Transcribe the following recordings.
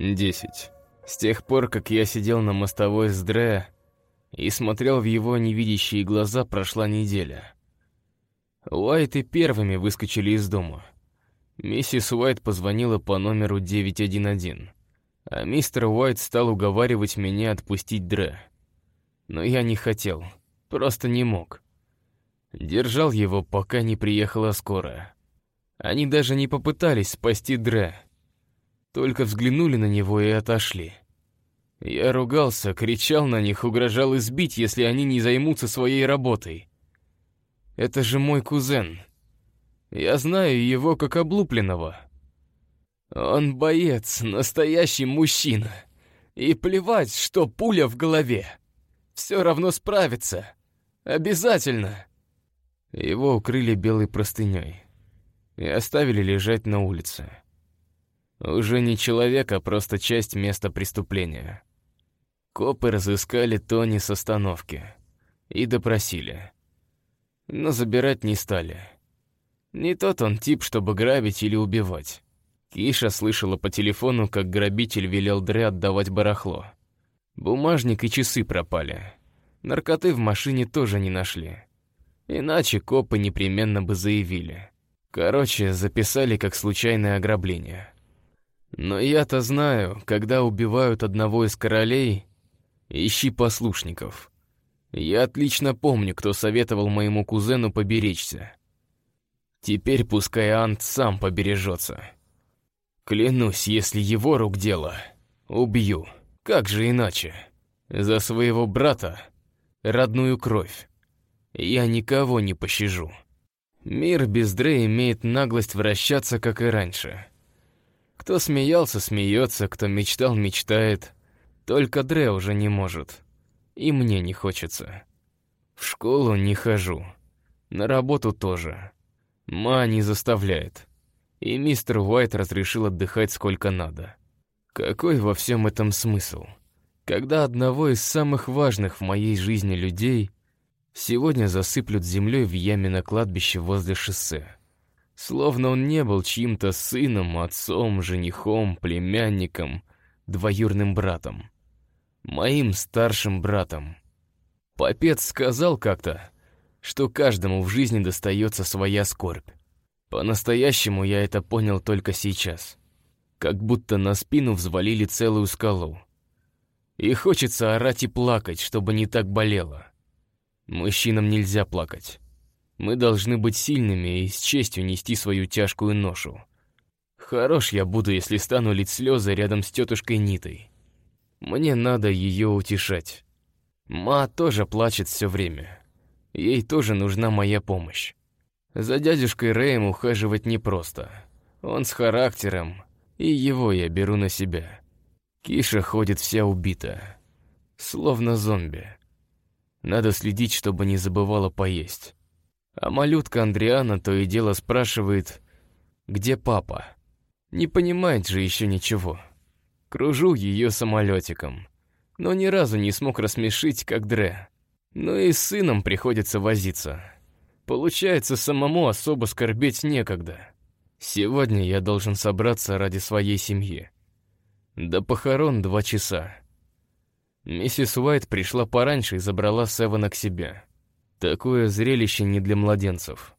Десять. С тех пор, как я сидел на мостовой с Дре и смотрел в его невидящие глаза, прошла неделя. Уайты первыми выскочили из дома. Миссис Уайт позвонила по номеру 911, а мистер Уайт стал уговаривать меня отпустить Дре. Но я не хотел, просто не мог. Держал его, пока не приехала скорая. Они даже не попытались спасти Дре. Только взглянули на него и отошли. Я ругался, кричал на них, угрожал избить, если они не займутся своей работой. Это же мой кузен. Я знаю его как облупленного. Он боец, настоящий мужчина. И плевать, что пуля в голове. Все равно справится. Обязательно. Его укрыли белой простыней и оставили лежать на улице. Уже не человек, а просто часть места преступления. Копы разыскали Тони с остановки и допросили. Но забирать не стали. Не тот он тип, чтобы грабить или убивать. Киша слышала по телефону, как грабитель велел Дре отдавать барахло. Бумажник и часы пропали. Наркоты в машине тоже не нашли. Иначе копы непременно бы заявили. Короче, записали как случайное ограбление. Но я-то знаю, когда убивают одного из королей, ищи послушников. Я отлично помню, кто советовал моему кузену поберечься. Теперь пускай Ант сам побережется. Клянусь, если его рук дело, убью. Как же иначе? За своего брата, родную кровь. Я никого не пощажу. Мир без Дре имеет наглость вращаться, как и раньше. Кто смеялся, смеется, кто мечтал, мечтает. Только Дре уже не может. И мне не хочется. В школу не хожу. На работу тоже. Ма не заставляет. И мистер Уайт разрешил отдыхать сколько надо. Какой во всем этом смысл? Когда одного из самых важных в моей жизни людей сегодня засыплют землей в яме на кладбище возле шоссе. Словно он не был чьим-то сыном, отцом, женихом, племянником, двоюрным братом. Моим старшим братом. Попец сказал как-то, что каждому в жизни достается своя скорбь. По-настоящему я это понял только сейчас. Как будто на спину взвалили целую скалу. И хочется орать и плакать, чтобы не так болело. Мужчинам нельзя плакать. Мы должны быть сильными и с честью нести свою тяжкую ношу. Хорош я буду, если стану лить слезы рядом с тетушкой Нитой. Мне надо ее утешать. Ма тоже плачет все время. Ей тоже нужна моя помощь. За дядюшкой Рэем ухаживать непросто. Он с характером, и его я беру на себя. Киша ходит вся убита, словно зомби. Надо следить, чтобы не забывала поесть. А малютка Андриана то и дело спрашивает, где папа. Не понимает же еще ничего. Кружу ее самолетиком, но ни разу не смог рассмешить, как Дре. Ну и с сыном приходится возиться. Получается, самому особо скорбеть некогда. Сегодня я должен собраться ради своей семьи. До похорон два часа. Миссис Уайт пришла пораньше и забрала Севена к себе. Такое зрелище не для младенцев.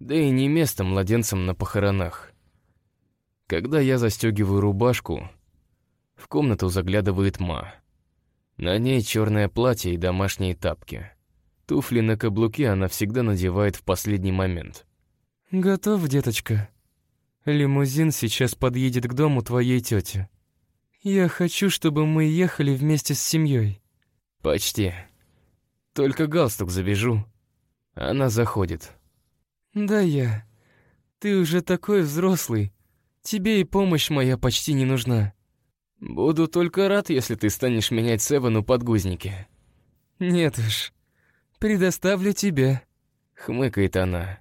Да и не место младенцам на похоронах. Когда я застегиваю рубашку, в комнату заглядывает Ма. На ней черное платье и домашние тапки. Туфли на каблуке она всегда надевает в последний момент. «Готов, деточка? Лимузин сейчас подъедет к дому твоей тети. Я хочу, чтобы мы ехали вместе с семьей. «Почти», только галстук завяжу. Она заходит. Да я. Ты уже такой взрослый. Тебе и помощь моя почти не нужна. Буду только рад, если ты станешь менять Севену подгузники. Нет уж. Предоставлю тебе. Хмыкает она.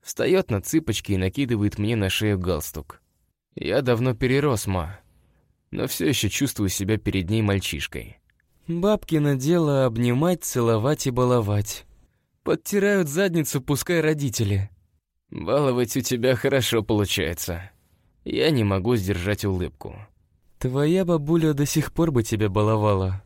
Встает на цыпочки и накидывает мне на шею галстук. Я давно перерос, ма. Но все еще чувствую себя перед ней мальчишкой. Бабкино дело обнимать, целовать и баловать. Подтирают задницу, пускай родители. Баловать у тебя хорошо получается. Я не могу сдержать улыбку. Твоя бабуля до сих пор бы тебя баловала.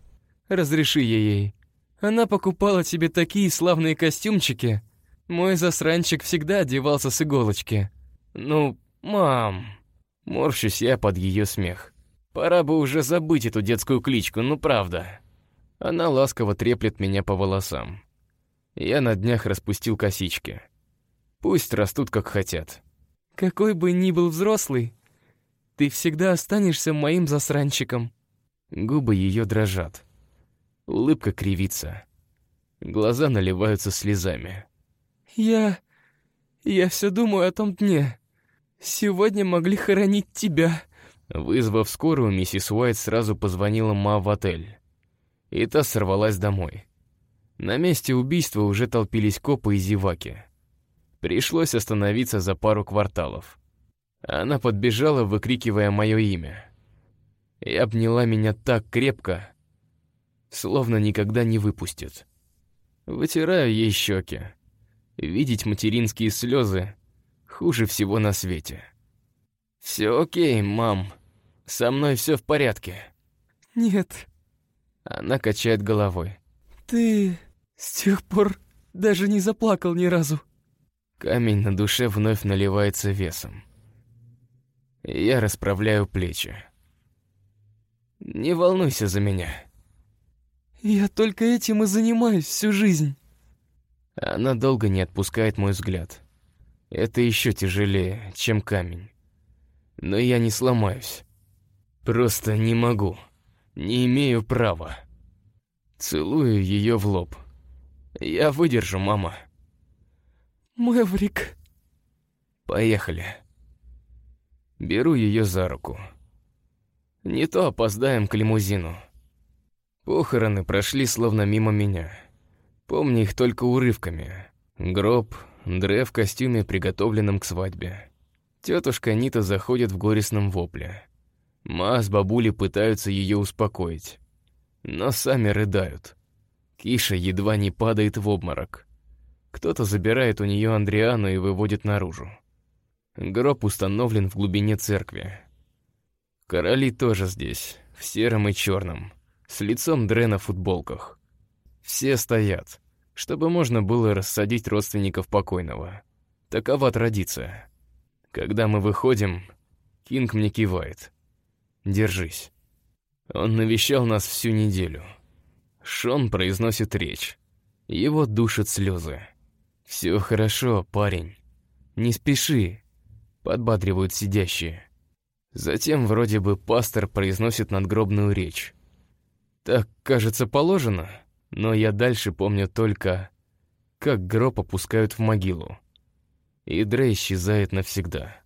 Разреши ей. Она покупала тебе такие славные костюмчики. Мой засранчик всегда одевался с иголочки. Ну, мам, морщусь я под ее смех. Пора бы уже забыть эту детскую кличку, ну правда. Она ласково треплет меня по волосам. Я на днях распустил косички. Пусть растут как хотят. Какой бы ни был взрослый, ты всегда останешься моим засранчиком. Губы ее дрожат. Улыбка кривится. Глаза наливаются слезами. Я... я все думаю о том дне. Сегодня могли хоронить тебя. Вызвав скорую, миссис Уайт сразу позвонила Ма в отель. И та сорвалась домой. На месте убийства уже толпились копы и зеваки. Пришлось остановиться за пару кварталов. Она подбежала, выкрикивая мое имя. И обняла меня так крепко, словно никогда не выпустит. Вытираю ей щеки. Видеть материнские слезы хуже всего на свете. Все окей, мам. Со мной все в порядке. Нет. Она качает головой. Ты с тех пор даже не заплакал ни разу. Камень на душе вновь наливается весом. Я расправляю плечи. Не волнуйся за меня. Я только этим и занимаюсь всю жизнь. Она долго не отпускает мой взгляд. Это еще тяжелее, чем камень. Но я не сломаюсь. Просто не могу. Не имею права. Целую ее в лоб. Я выдержу, мама. Мэврик. Поехали. Беру ее за руку. Не то опоздаем к лимузину. Похороны прошли словно мимо меня. Помню их только урывками. Гроб, Дре в костюме, приготовленном к свадьбе. Тетушка Нита заходит в горестном вопле. Ма с бабулей пытаются ее успокоить. Но сами рыдают. Киша едва не падает в обморок. Кто-то забирает у нее Андриану и выводит наружу. Гроб установлен в глубине церкви. Короли тоже здесь, в сером и черном, с лицом Дре на футболках. Все стоят, чтобы можно было рассадить родственников покойного. Такова традиция. Когда мы выходим, Кинг мне кивает. «Держись». Он навещал нас всю неделю. Шон произносит речь. Его душат слезы. «Все хорошо, парень. Не спеши, подбадривают сидящие. Затем вроде бы пастор произносит надгробную речь. Так, кажется, положено, но я дальше помню только, как гроб опускают в могилу. И Дрей исчезает навсегда.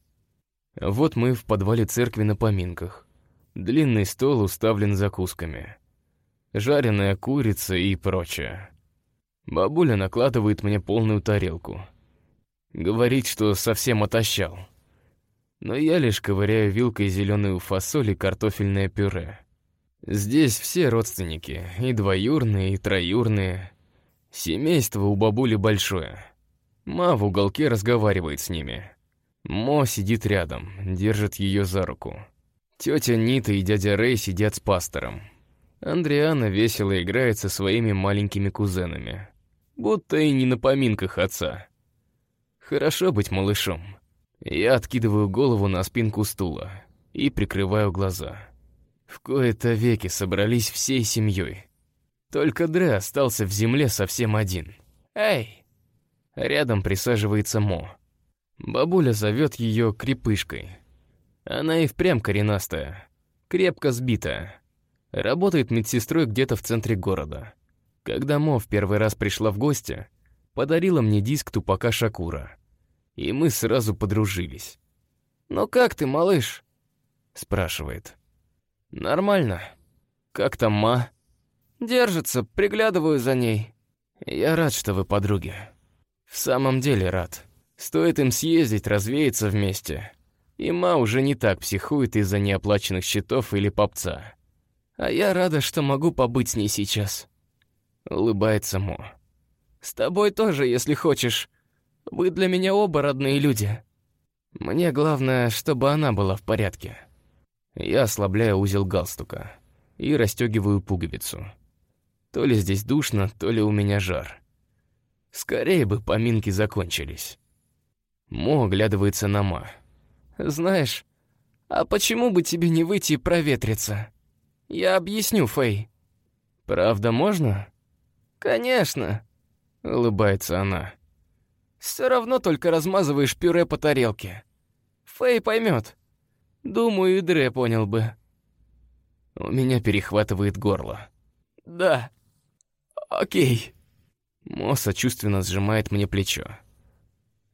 Вот мы в подвале церкви на поминках. Длинный стол уставлен закусками. Жареная курица и прочее. Бабуля накладывает мне полную тарелку. Говорит, что совсем отощал но я лишь ковыряю вилкой зеленую фасоль и картофельное пюре. Здесь все родственники, и двоюрные, и троюрные. Семейство у бабули большое. Ма в уголке разговаривает с ними. Мо сидит рядом, держит ее за руку. Тетя Нита и дядя Рэй сидят с пастором. Андриана весело играет со своими маленькими кузенами. Будто и не на поминках отца. Хорошо быть малышом. Я откидываю голову на спинку стула и прикрываю глаза. В кои-то веки собрались всей семьей. Только Дре остался в земле совсем один. «Эй!» Рядом присаживается Мо. Бабуля зовет ее крепышкой. Она и впрямь коренастая, крепко сбитая. Работает медсестрой где-то в центре города. Когда Мо в первый раз пришла в гости, подарила мне диск тупака Шакура и мы сразу подружились. «Ну как ты, малыш?» — спрашивает. «Нормально. Как там ма?» «Держится, приглядываю за ней». «Я рад, что вы подруги. В самом деле рад. Стоит им съездить, развеяться вместе. И ма уже не так психует из-за неоплаченных счетов или попца. А я рада, что могу побыть с ней сейчас». Улыбается Мо. «С тобой тоже, если хочешь. Вы для меня оба родные люди. Мне главное, чтобы она была в порядке. Я ослабляю узел галстука и расстегиваю пуговицу. То ли здесь душно, то ли у меня жар. Скорее бы поминки закончились. Мо оглядывается на Ма. «Знаешь, а почему бы тебе не выйти и проветриться? Я объясню, Фэй». «Правда можно?» «Конечно», — улыбается она. «Все равно только размазываешь пюре по тарелке. Фэй поймет. Думаю, и Дре понял бы». У меня перехватывает горло. «Да, окей». Мо сочувственно сжимает мне плечо.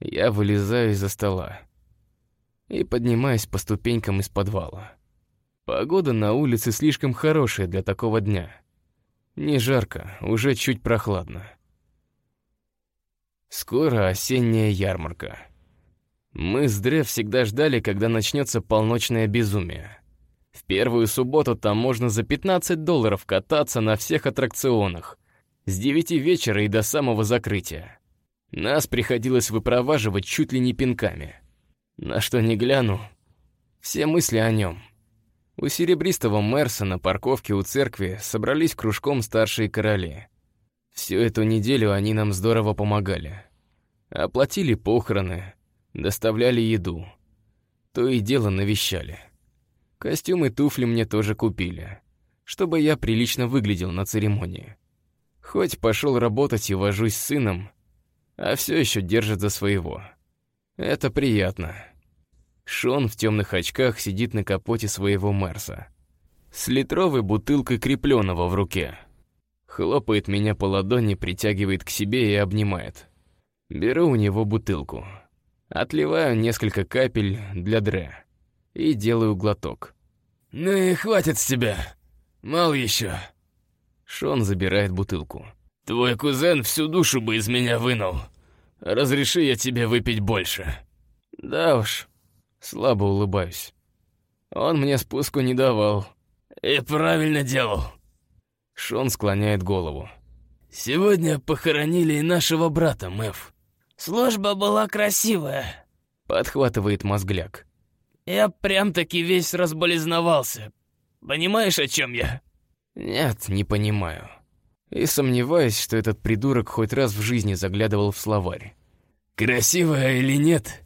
Я вылезаю из-за стола и поднимаюсь по ступенькам из подвала. Погода на улице слишком хорошая для такого дня. Не жарко, уже чуть прохладно. Скоро осенняя ярмарка. Мы с Дре всегда ждали, когда начнется полночное безумие. В первую субботу там можно за 15 долларов кататься на всех аттракционах. С 9 вечера и до самого закрытия. Нас приходилось выпроваживать чуть ли не пинками. На что не гляну, все мысли о нем. У серебристого Мерса на парковке у церкви собрались кружком старшие короли. Всю эту неделю они нам здорово помогали. Оплатили похороны, доставляли еду. То и дело навещали. Костюм и туфли мне тоже купили, чтобы я прилично выглядел на церемонии. Хоть пошел работать и вожусь с сыном, а все еще держит за своего. Это приятно. Шон в темных очках сидит на капоте своего Мерса. С литровой бутылкой крепленного в руке. Хлопает меня по ладони, притягивает к себе и обнимает. Беру у него бутылку. Отливаю несколько капель для Дре. И делаю глоток. «Ну и хватит с тебя. Мал еще». Шон забирает бутылку. «Твой кузен всю душу бы из меня вынул. Разреши я тебе выпить больше». «Да уж». Слабо улыбаюсь. Он мне спуску не давал. «И правильно делал». Шон склоняет голову. «Сегодня похоронили и нашего брата, Мэв. Служба была красивая», — подхватывает мозгляк. «Я прям-таки весь разболезновался. Понимаешь, о чем я?» «Нет, не понимаю. И сомневаюсь, что этот придурок хоть раз в жизни заглядывал в словарь. «Красивая или нет?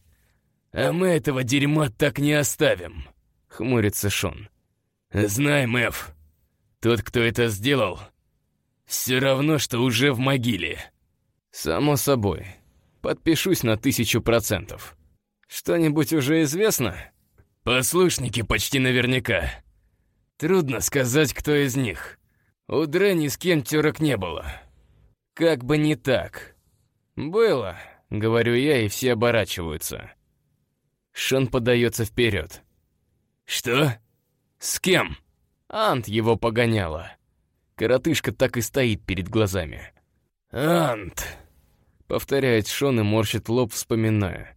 А мы этого дерьма так не оставим», — хмурится Шон. «Знай, Мэв, тот, кто это сделал, все равно, что уже в могиле». «Само собой. Подпишусь на тысячу процентов. Что-нибудь уже известно?» «Послушники почти наверняка. Трудно сказать, кто из них. У Дре ни с кем терок не было. Как бы не так. Было, говорю я, и все оборачиваются. Шон подается вперед. Что? С кем? Ант его погоняла. Коротышка так и стоит перед глазами. «Ант», — повторяет Шон и морщит лоб, вспоминая.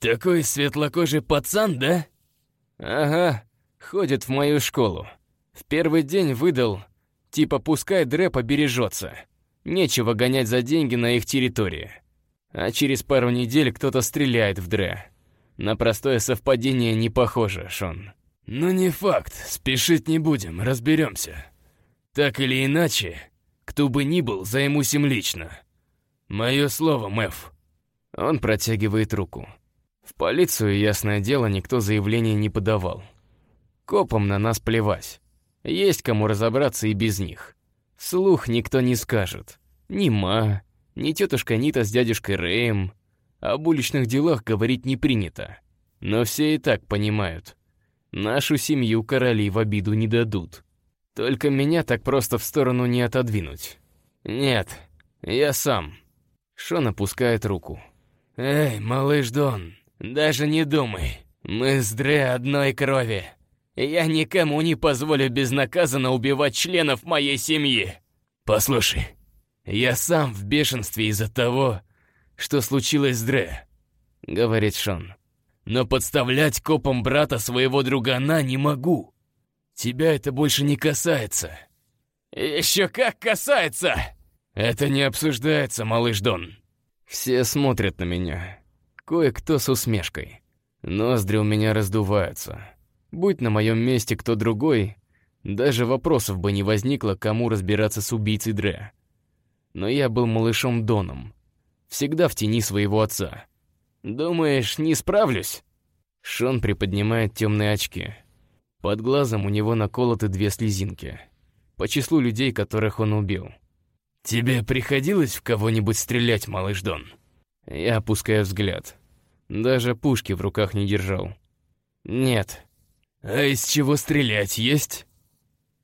«Такой светлокожий пацан, да?» «Ага, ходит в мою школу. В первый день выдал, типа пускай Дре побережется. Нечего гонять за деньги на их территории. А через пару недель кто-то стреляет в Дре. На простое совпадение не похоже, Шон. «Ну не факт, спешить не будем, разберемся. Так или иначе, кто бы ни был, займусь им лично. Мое слово, Мэв». Он протягивает руку. В полицию, ясное дело, никто заявление не подавал. Копам на нас плевать. Есть кому разобраться и без них. Слух никто не скажет. Ни Ма, ни тетушка Нита с дядюшкой Рэем. Об уличных делах говорить не принято. Но все и так понимают. Нашу семью короли в обиду не дадут. Только меня так просто в сторону не отодвинуть. Нет, я сам. Шон опускает руку. «Эй, малыш Дон, даже не думай. Мы с Дре одной крови. Я никому не позволю безнаказанно убивать членов моей семьи. Послушай, я сам в бешенстве из-за того, что случилось с Дре», — говорит Шон. «Но подставлять копом брата своего другана не могу. Тебя это больше не касается». «Еще как касается!» «Это не обсуждается, малыш Дон». Все смотрят на меня. Кое-кто с усмешкой. Ноздри у меня раздуваются. Будь на моем месте кто другой, даже вопросов бы не возникло, кому разбираться с убийцей Дре. Но я был малышом Доном, всегда в тени своего отца. «Думаешь, не справлюсь?» Шон приподнимает темные очки. Под глазом у него наколоты две слезинки. По числу людей, которых он убил. «Тебе приходилось в кого-нибудь стрелять, малыш Дон?» Я опускаю взгляд. Даже пушки в руках не держал. «Нет». «А из чего стрелять есть?»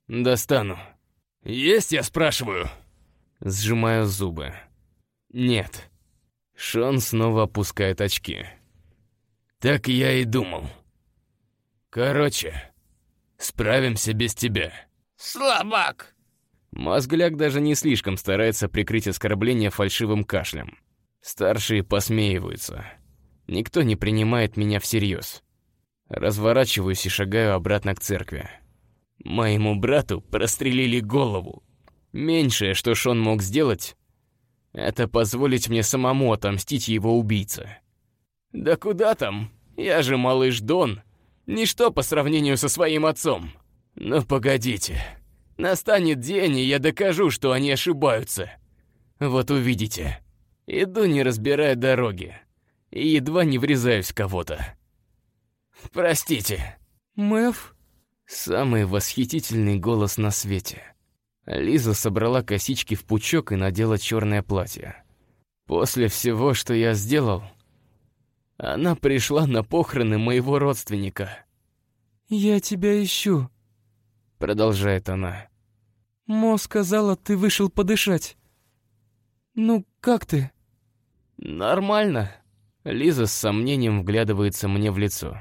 «Достану». «Есть, я спрашиваю?» Сжимаю зубы. «Нет». Шон снова опускает очки. «Так я и думал. Короче, справимся без тебя». «Слабак!» Мозгляк даже не слишком старается прикрыть оскорбление фальшивым кашлем. Старшие посмеиваются. Никто не принимает меня всерьез. Разворачиваюсь и шагаю обратно к церкви. Моему брату прострелили голову. Меньшее, что Шон мог сделать, это позволить мне самому отомстить его убийце. Да куда там? Я же малыш Дон. Ничто по сравнению со своим отцом. Но погодите. Настанет день, и я докажу, что они ошибаются. Вот увидите. Иду, не разбирая дороги. И едва не врезаюсь в кого-то. Простите. Мэв? Самый восхитительный голос на свете. Лиза собрала косички в пучок и надела черное платье. После всего, что я сделал, она пришла на похороны моего родственника. «Я тебя ищу», — продолжает она. «Мо сказала, ты вышел подышать. Ну, как ты?» «Нормально». Лиза с сомнением вглядывается мне в лицо.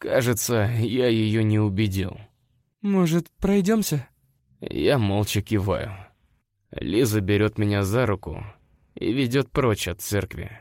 Кажется, я ее не убедил. «Может, пройдемся?» Я молча киваю. Лиза берет меня за руку и ведет прочь от церкви.